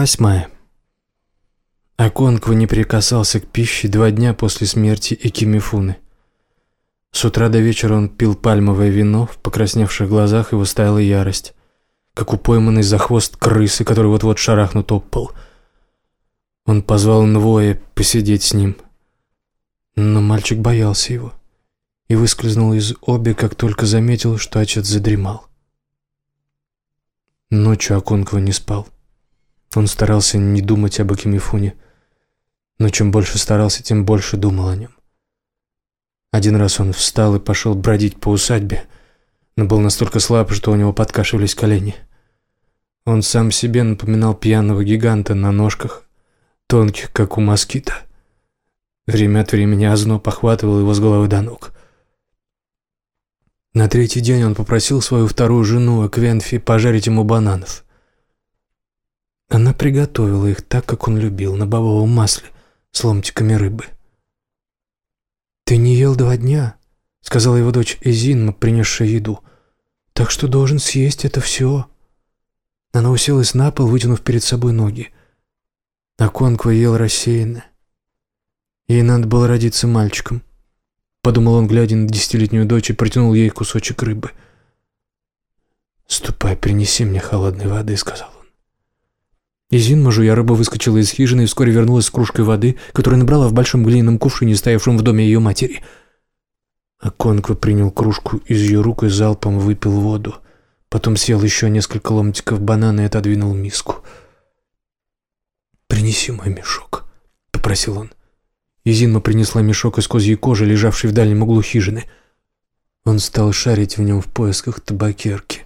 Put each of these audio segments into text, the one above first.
восьмая. Аконква не прикасался к пище два дня после смерти Экимифуны. С утра до вечера он пил пальмовое вино, в покрасневших глазах его стояла ярость, как у пойманной за хвост крысы, который вот-вот шарахнут об пол. Он позвал Нвоя посидеть с ним, но мальчик боялся его и выскользнул из обе, как только заметил, что отец задремал. Ночью Аконква не спал. Он старался не думать об Акимифуне, но чем больше старался, тем больше думал о нем. Один раз он встал и пошел бродить по усадьбе, но был настолько слаб, что у него подкашивались колени. Он сам себе напоминал пьяного гиганта на ножках, тонких, как у москита. Время от времени озноб похватывал его с головы до ног. На третий день он попросил свою вторую жену, Эквенфи, пожарить ему бананов. Она приготовила их так, как он любил, на бобовом масле, с ломтиками рыбы. «Ты не ел два дня», — сказала его дочь Эзинма, принесшая еду. «Так что должен съесть это все». Она уселась на пол, вытянув перед собой ноги. А Конква ел рассеянно. Ей надо было родиться мальчиком. Подумал он, глядя на десятилетнюю дочь, и протянул ей кусочек рыбы. «Ступай, принеси мне холодной воды», — сказал. Изинма, жуя рыба, выскочила из хижины и вскоре вернулась с кружкой воды, которую набрала в большом глиняном кувшине, стоявшем в доме ее матери. А Конква принял кружку из ее рук и залпом выпил воду. Потом съел еще несколько ломтиков банана и отодвинул миску. «Принеси мой мешок», — попросил он. Изинма принесла мешок из козьей кожи, лежавший в дальнем углу хижины. Он стал шарить в нем в поисках табакерки.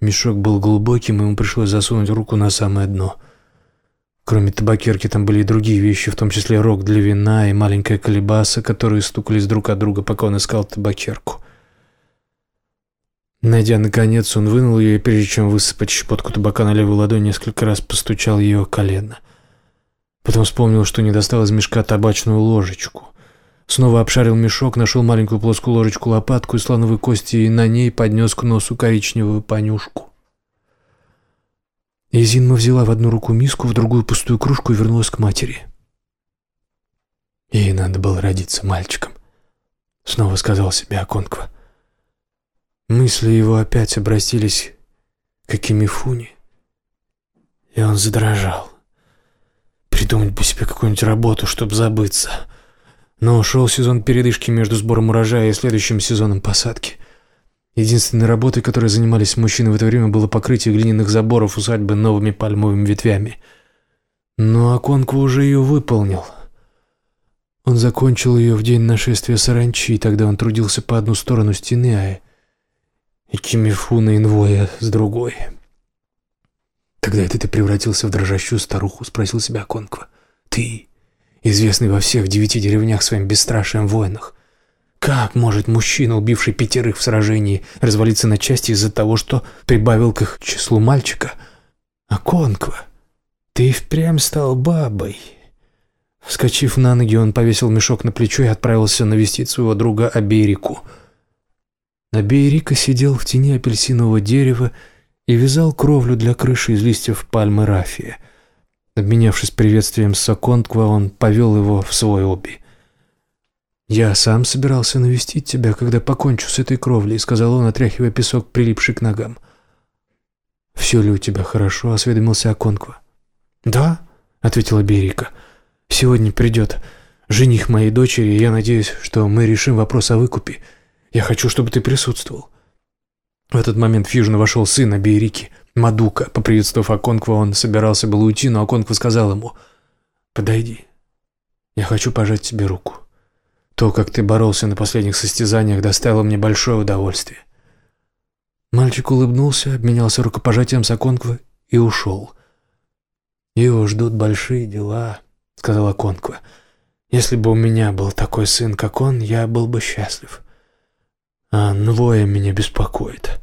Мешок был глубоким, и ему пришлось засунуть руку на самое дно. Кроме табакерки там были и другие вещи, в том числе рог для вина и маленькая колебаса, которые стукались друг от друга, пока он искал табакерку. Найдя наконец, он вынул ее и, прежде чем высыпать щепотку табака на левую ладонь, несколько раз постучал ее колено. Потом вспомнил, что не достал из мешка табачную ложечку. Снова обшарил мешок, нашел маленькую плоскую ложечку-лопатку и слоновой кости и на ней поднес к носу коричневую понюшку. Изинма взяла в одну руку миску, в другую пустую кружку и вернулась к матери. Ей надо было родиться мальчиком, снова сказал себе Аконква. Мысли его опять обратились к Акимифуне, и он задрожал. Придумать бы себе какую-нибудь работу, чтобы забыться. Но ушел сезон передышки между сбором урожая и следующим сезоном посадки. Единственной работой, которой занимались мужчины в это время, было покрытие глиняных заборов усадьбы новыми пальмовыми ветвями. Но Аконку уже ее выполнил. Он закончил ее в день нашествия саранчи, тогда он трудился по одну сторону стены, а и Кимифуна Инвоя с другой. «Когда это ты превратился в дрожащую старуху?» — спросил себя Конква. «Ты, известный во всех девяти деревнях своим бесстрашием воинах, как может мужчина, убивший пятерых в сражении, развалиться на части из-за того, что прибавил к их числу мальчика? А Конква, ты впрямь стал бабой. Вскочив на ноги, он повесил мешок на плечо и отправился навестить своего друга Аберику. Аберика сидел в тени апельсинового дерева и вязал кровлю для крыши из листьев пальмы рафия. Обменявшись приветствием с Соконтква, он повел его в свой оби. «Я сам собирался навестить тебя, когда покончу с этой кровлей», — сказал он, отряхивая песок, прилипший к ногам. «Все ли у тебя хорошо?» — осведомился Аконква. «Да», — ответила Берика. «Сегодня придет жених моей дочери, и я надеюсь, что мы решим вопрос о выкупе. Я хочу, чтобы ты присутствовал». В этот момент в хижину вошел сын Аберики, Мадука. Поприветствовав Аконква, он собирался был уйти, но Аконква сказал ему, «Подойди, я хочу пожать тебе руку». То, как ты боролся на последних состязаниях, доставило мне большое удовольствие. Мальчик улыбнулся, обменялся рукопожатием с Аконква и ушел. «Его ждут большие дела», — сказала Аконква. «Если бы у меня был такой сын, как он, я был бы счастлив. А Нвоя меня беспокоит.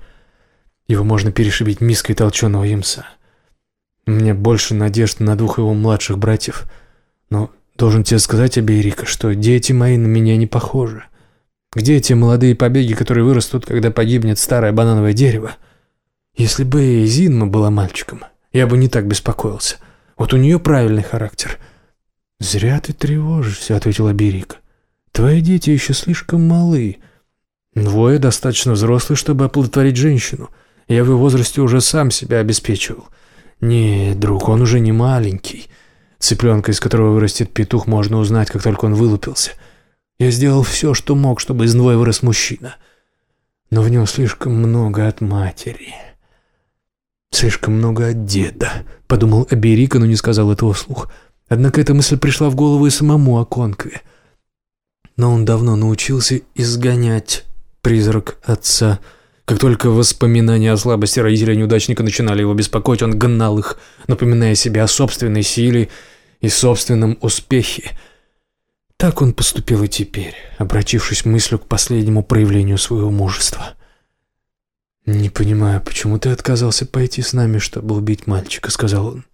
Его можно перешибить миской толченого ямса. Меня больше надежд на двух его младших братьев, но Должен тебе сказать, Аберика, что дети мои на меня не похожи. Где эти молодые побеги, которые вырастут, когда погибнет старое банановое дерево? Если бы Зинма была мальчиком, я бы не так беспокоился. Вот у нее правильный характер». «Зря ты тревожишься», — ответила Берика. «Твои дети еще слишком малы. Двое достаточно взрослые, чтобы оплодотворить женщину. Я в его возрасте уже сам себя обеспечивал. Нет, друг, он уже не маленький. Цыпленка, из которого вырастет петух, можно узнать, как только он вылупился. Я сделал все, что мог, чтобы из двое вырос мужчина. Но в нем слишком много от матери. Слишком много от деда, подумал Аберика, но не сказал этого вслух. Однако эта мысль пришла в голову и самому Аконкве. Но он давно научился изгонять призрак отца. Как только воспоминания о слабости родителя неудачника начинали его беспокоить, он гнал их, напоминая себе о собственной силе и собственном успехе. Так он поступил и теперь, обратившись мыслью к последнему проявлению своего мужества. «Не понимаю, почему ты отказался пойти с нами, чтобы убить мальчика?» — сказал он.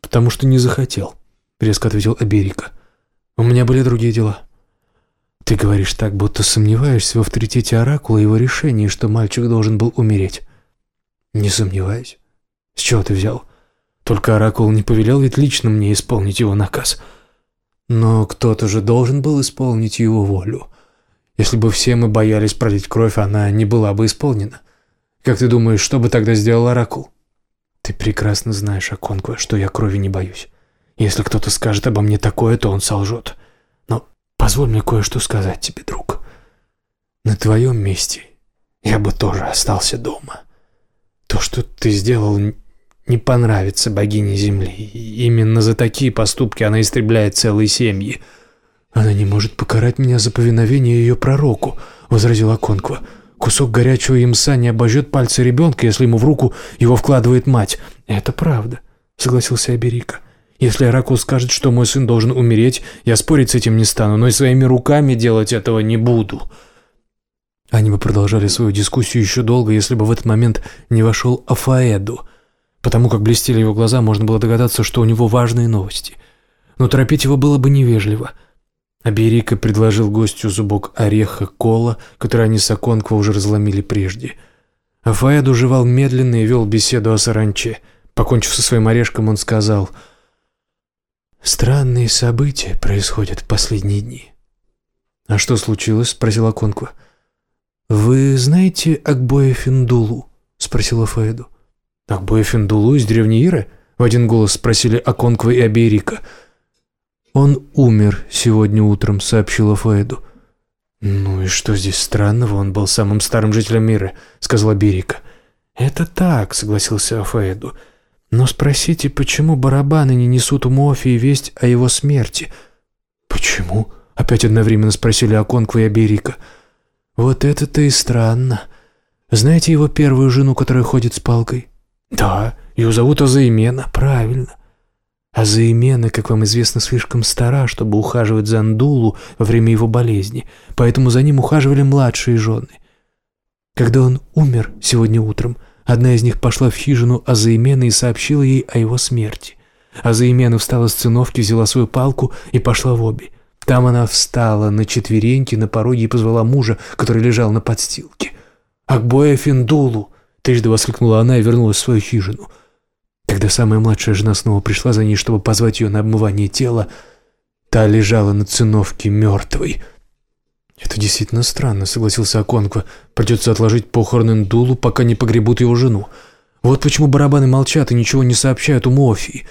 «Потому что не захотел», — резко ответил Аберика. «У меня были другие дела». Ты говоришь так, будто сомневаешься в авторитете Оракула и его решении, что мальчик должен был умереть. Не сомневаюсь. С чего ты взял? Только Оракул не повелел ведь лично мне исполнить его наказ. Но кто-то же должен был исполнить его волю. Если бы все мы боялись пролить кровь, она не была бы исполнена. Как ты думаешь, что бы тогда сделал Оракул? Ты прекрасно знаешь, Аконква, что я крови не боюсь. Если кто-то скажет обо мне такое, то он солжет. Позволь мне кое-что сказать тебе, друг. На твоем месте я бы тоже остался дома. То, что ты сделал, не понравится богине Земли. Именно за такие поступки она истребляет целые семьи. Она не может покарать меня за повиновение ее пророку, возразила Конква. Кусок горячего ямса не обожжет пальцы ребенка, если ему в руку его вкладывает мать. Это правда, согласился Аберика. Если Оракул скажет, что мой сын должен умереть, я спорить с этим не стану, но и своими руками делать этого не буду». Они бы продолжали свою дискуссию еще долго, если бы в этот момент не вошел Афаэду. Потому как блестели его глаза, можно было догадаться, что у него важные новости. Но торопить его было бы невежливо. Аберика предложил гостю зубок ореха кола, который они с Аконкво уже разломили прежде. Афаэду жевал медленно и вел беседу о саранче. Покончив со своим орешком, он сказал — Странные события происходят в последние дни. А что случилось? спросила Конква. Вы знаете Акбоя Финдулу? спросила Фаэду. Акбоя Финдулу из древней Иры? В один голос спросили Аконква и Аберика. Он умер сегодня утром, сообщила Фаэду. «Ну и что здесь странного? Он был самым старым жителем мира», — сказала Берика. «Это так», — согласился Афаэду. Но спросите, почему барабаны не несут Умофии весть о его смерти? Почему? Опять одновременно спросили Аконква и Аберика. Вот это-то и странно. Знаете его первую жену, которая ходит с палкой? Да, ее зовут Азаимена, правильно. Азаимена, как вам известно, слишком стара, чтобы ухаживать за Андулу во время его болезни, поэтому за ним ухаживали младшие жены. Когда он умер сегодня утром, Одна из них пошла в хижину Азаимена и сообщила ей о его смерти. Азаимена встала с циновки, взяла свою палку и пошла в обе. Там она встала на четвереньки на пороге и позвала мужа, который лежал на подстилке. «Акбоя Финдулу!» — трижды воскликнула она и вернулась в свою хижину. Когда самая младшая жена снова пришла за ней, чтобы позвать ее на обмывание тела, та лежала на циновке мертвой — «Это действительно странно», — согласился Аконква. «Придется отложить похороны Ндулу, пока не погребут его жену. Вот почему барабаны молчат и ничего не сообщают у Мофии».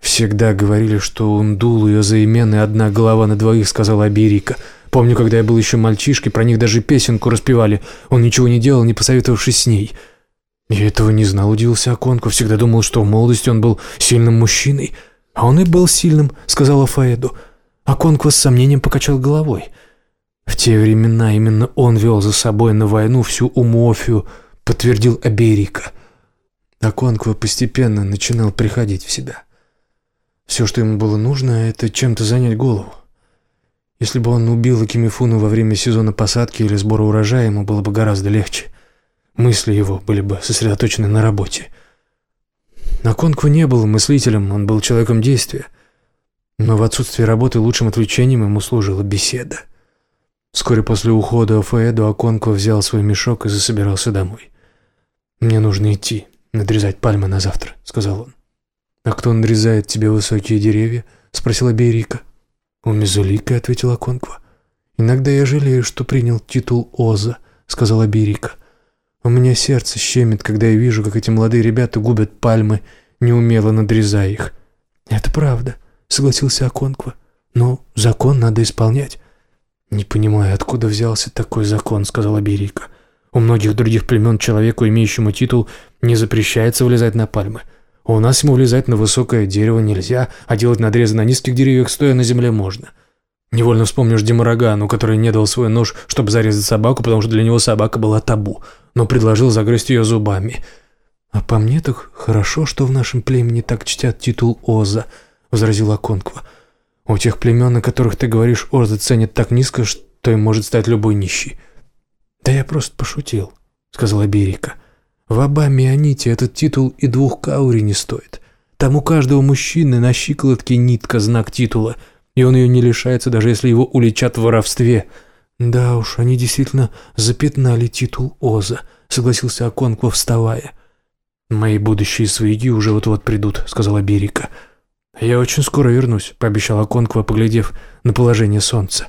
«Всегда говорили, что у Ндулу и Озаимены одна голова на двоих», — сказала Аберика. «Помню, когда я был еще мальчишкой, про них даже песенку распевали. Он ничего не делал, не посоветовавшись с ней». «Я этого не знал», — удивился Аконква. «Всегда думал, что в молодости он был сильным мужчиной». «А он и был сильным», — сказала Фаэду. Аконква с сомнением покачал головой. В те времена именно он вел за собой на войну всю Умофию, подтвердил Аберика. А Конква постепенно начинал приходить в себя. Все, что ему было нужно, это чем-то занять голову. Если бы он убил Акимифуну во время сезона посадки или сбора урожая, ему было бы гораздо легче. Мысли его были бы сосредоточены на работе. Конква не был мыслителем, он был человеком действия. Но в отсутствие работы лучшим отвлечением ему служила беседа. Вскоре после ухода Фаэду Аконко взял свой мешок и засобирался домой. «Мне нужно идти, надрезать пальмы на завтра», — сказал он. «А кто надрезает тебе высокие деревья?» — спросила Берика. «У Мезулика», — ответила Конква. «Иногда я жалею, что принял титул Оза», — сказала Берика. «У меня сердце щемит, когда я вижу, как эти молодые ребята губят пальмы, неумело надрезая их». «Это правда», — согласился Аконква. «Но закон надо исполнять». «Не понимаю, откуда взялся такой закон», — сказала Берика. «У многих других племен человеку, имеющему титул, не запрещается влезать на пальмы. У нас ему влезать на высокое дерево нельзя, а делать надрезы на низких деревьях стоя на земле можно. Невольно вспомнишь Демарагану, который не дал свой нож, чтобы зарезать собаку, потому что для него собака была табу, но предложил загрызть ее зубами. «А по мне так хорошо, что в нашем племени так чтят титул Оза», — возразила Конква. «У тех племен, о которых ты говоришь, Оза ценят так низко, что им может стать любой нищий». «Да я просто пошутил», — сказала Берика. В Абаме-Аните этот титул и двух каури не стоит. Там у каждого мужчины на щиколотке нитка знак титула, и он ее не лишается, даже если его уличат в воровстве. Да уж, они действительно запятнали титул Оза, согласился Аконква, вставая. «Мои будущие свояки уже вот-вот придут», — сказала Берика. «Я очень скоро вернусь», — пообещал Аконква, поглядев на положение солнца.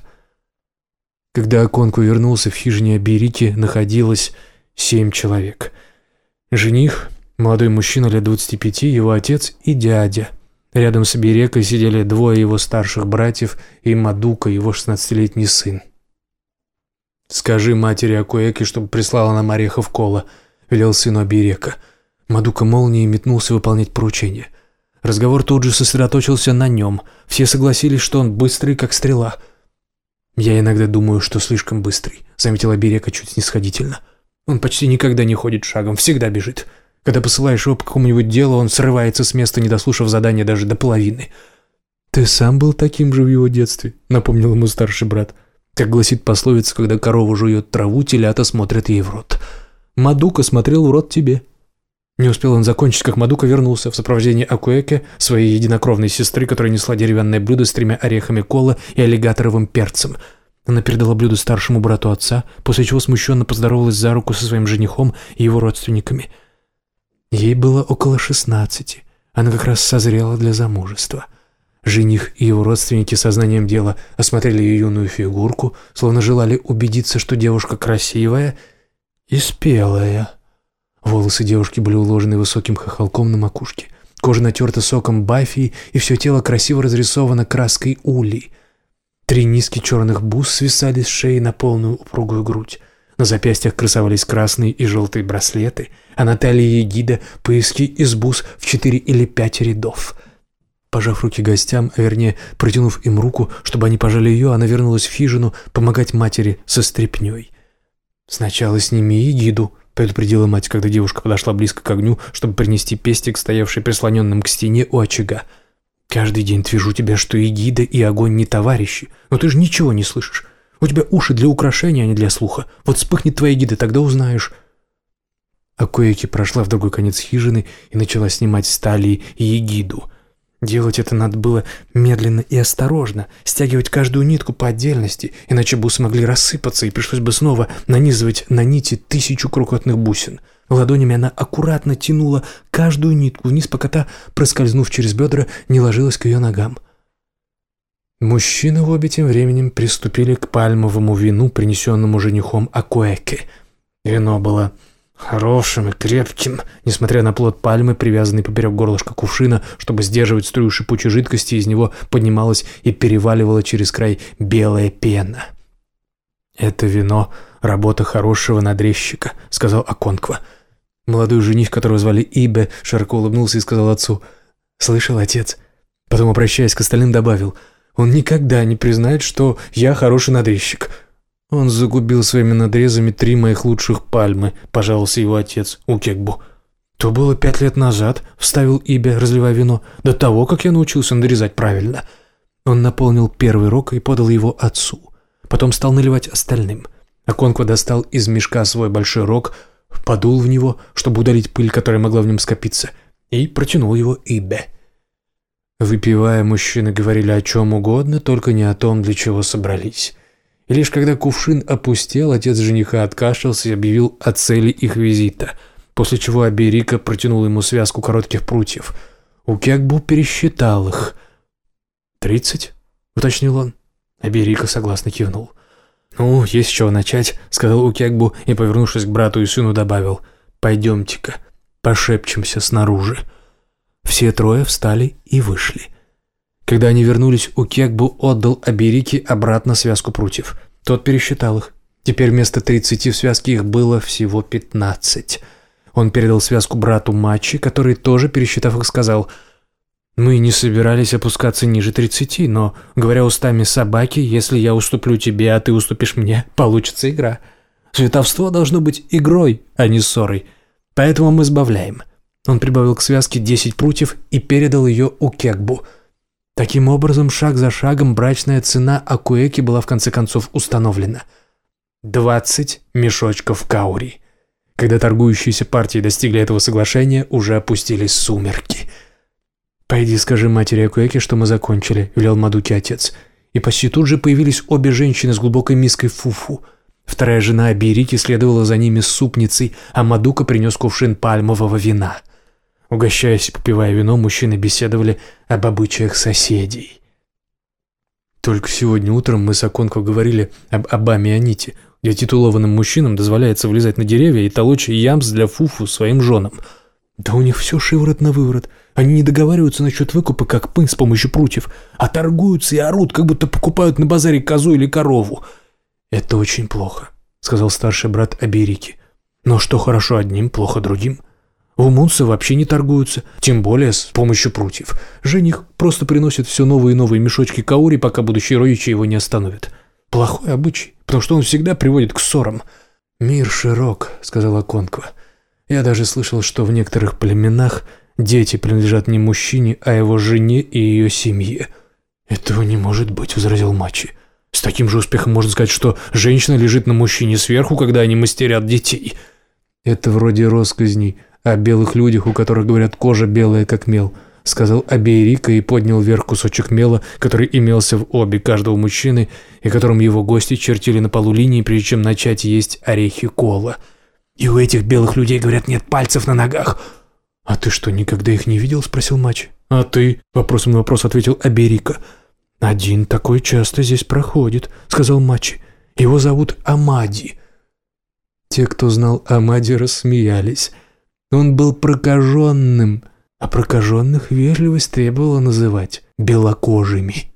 Когда Аконква вернулся, в хижине Аберики находилось семь человек — Жених, молодой мужчина лет 25, его отец и дядя. Рядом с Берекой сидели двое его старших братьев и Мадука, его 16-летний сын. «Скажи матери Акуэке, чтобы прислала нам орехов кола», — велел сыну Аберека. Мадука молнией метнулся выполнять поручение. Разговор тут же сосредоточился на нем. Все согласились, что он быстрый, как стрела. «Я иногда думаю, что слишком быстрый», — заметила Берека чуть снисходительно. Он почти никогда не ходит шагом, всегда бежит. Когда посылаешь его по какому-нибудь делу, он срывается с места, не дослушав задания даже до половины. «Ты сам был таким же в его детстве», — напомнил ему старший брат. Как гласит пословица, когда корова жует траву, телята смотрят ей в рот. «Мадука смотрел в рот тебе». Не успел он закончить, как Мадука вернулся в сопровождении Акуэке, своей единокровной сестры, которая несла деревянное блюдо с тремя орехами кола и аллигаторовым перцем — она передала блюдо старшему брату отца, после чего смущенно поздоровалась за руку со своим женихом и его родственниками. Ей было около шестнадцати. Она как раз созрела для замужества. Жених и его родственники сознанием дела осмотрели ее юную фигурку, словно желали убедиться, что девушка красивая и спелая. Волосы девушки были уложены высоким хохолком на макушке. Кожа натерта соком бафии, и все тело красиво разрисовано краской улей. Три низких черных бус свисали с шеи на полную упругую грудь. На запястьях красовались красные и желтые браслеты, а на талии егида пояски из бус в четыре или пять рядов. Пожав руки гостям, а вернее, протянув им руку, чтобы они пожали ее, она вернулась в хижину помогать матери со стряпней. «Сначала сними егиду», — предупредила мать, когда девушка подошла близко к огню, чтобы принести пестик, стоявший прислоненным к стене у очага. Каждый день твержу тебя, что и и огонь не товарищи, но ты же ничего не слышишь. У тебя уши для украшения, а не для слуха. Вот вспыхнет твоя гида, тогда узнаешь». Акоэки прошла в другой конец хижины и начала снимать стали и егиду. Делать это надо было медленно и осторожно, стягивать каждую нитку по отдельности, иначе бусы могли рассыпаться, и пришлось бы снова нанизывать на нити тысячу крохотных бусин — Ладонями она аккуратно тянула каждую нитку вниз, пока та, проскользнув через бедра, не ложилась к ее ногам. Мужчины в обе тем временем приступили к пальмовому вину, принесенному женихом Акуэке. Вино было хорошим и крепким, несмотря на плод пальмы, привязанный поперек горлышка кувшина, чтобы сдерживать струю шипучей жидкости, из него поднималась и переваливала через край белая пена. «Это вино — работа хорошего надрезчика», — сказал Аконква. Молодой жених, которого звали Ибе, широко улыбнулся и сказал отцу «Слышал, отец?» Потом, обращаясь к остальным, добавил «Он никогда не признает, что я хороший надрезчик». «Он загубил своими надрезами три моих лучших пальмы», — пожаловался его отец Укекбу. «То было пять лет назад», — вставил Ибе, разливая вино, «до того, как я научился надрезать правильно». Он наполнил первый рог и подал его отцу. Потом стал наливать остальным. Аконква достал из мешка свой большой рог — подул в него, чтобы удалить пыль, которая могла в нем скопиться, и протянул его Ибе. Выпивая, мужчины говорили о чем угодно, только не о том, для чего собрались. И лишь когда кувшин опустел, отец жениха откашлялся и объявил о цели их визита, после чего Аберика протянул ему связку коротких прутьев. Укякбу пересчитал их. «Тридцать?» — уточнил он. Аберика согласно кивнул. «Ну, есть с чего начать», — сказал Укякбу и, повернувшись к брату и сыну, добавил. «Пойдемте-ка, пошепчемся снаружи». Все трое встали и вышли. Когда они вернулись, Укекбу отдал Аберике обратно связку прутьев. Тот пересчитал их. Теперь вместо тридцати в связке их было всего пятнадцать. Он передал связку брату Мачи, который тоже, пересчитав их, сказал «Мы не собирались опускаться ниже тридцати, но, говоря устами собаки, если я уступлю тебе, а ты уступишь мне, получится игра. Световство должно быть игрой, а не ссорой. Поэтому мы сбавляем». Он прибавил к связке десять прутьев и передал ее Укекбу – Таким образом, шаг за шагом брачная цена Акуэки была в конце концов установлена. 20 мешочков каури. Когда торгующиеся партии достигли этого соглашения, уже опустились сумерки. «Пойди скажи матери Акуэки, что мы закончили», — велел Мадуки отец. И почти тут же появились обе женщины с глубокой миской фуфу. Вторая жена Абирики следовала за ними с супницей, а Мадука принес кувшин пальмового вина — Угощаясь и попивая вино, мужчины беседовали об обычаях соседей. Только сегодня утром мы с Аконко говорили об Абаме Аните, где титулованным мужчинам дозволяется влезать на деревья и толочь ямс для фуфу своим женам. Да у них все шиворот на выворот. Они не договариваются насчет выкупа, как мы, с помощью прутьев, а торгуются и орут, как будто покупают на базаре козу или корову. Это очень плохо, сказал старший брат Аберики. Но что хорошо одним, плохо другим. — Умунцы вообще не торгуются, тем более с помощью прутьев. Жених просто приносит все новые и новые мешочки каури, пока будущие родичи его не остановят. Плохой обычай, потому что он всегда приводит к ссорам. «Мир широк», — сказала Конква. «Я даже слышал, что в некоторых племенах дети принадлежат не мужчине, а его жене и ее семье». «Этого не может быть», — возразил Мачи. «С таким же успехом можно сказать, что женщина лежит на мужчине сверху, когда они мастерят детей». «Это вроде росказней», о белых людях, у которых, говорят, кожа белая, как мел», — сказал Абейрика и поднял вверх кусочек мела, который имелся в обе каждого мужчины, и которым его гости чертили на полу линии, прежде чем начать есть орехи кола. «И у этих белых людей, говорят, нет пальцев на ногах». «А ты что, никогда их не видел?» — спросил Мач. «А ты?» — вопросом на вопрос ответил Аберика. «Один такой часто здесь проходит», — сказал Мачи. «Его зовут Амади». Те, кто знал Амади, рассмеялись. Он был прокаженным, а прокаженных вежливость требовала называть белокожими.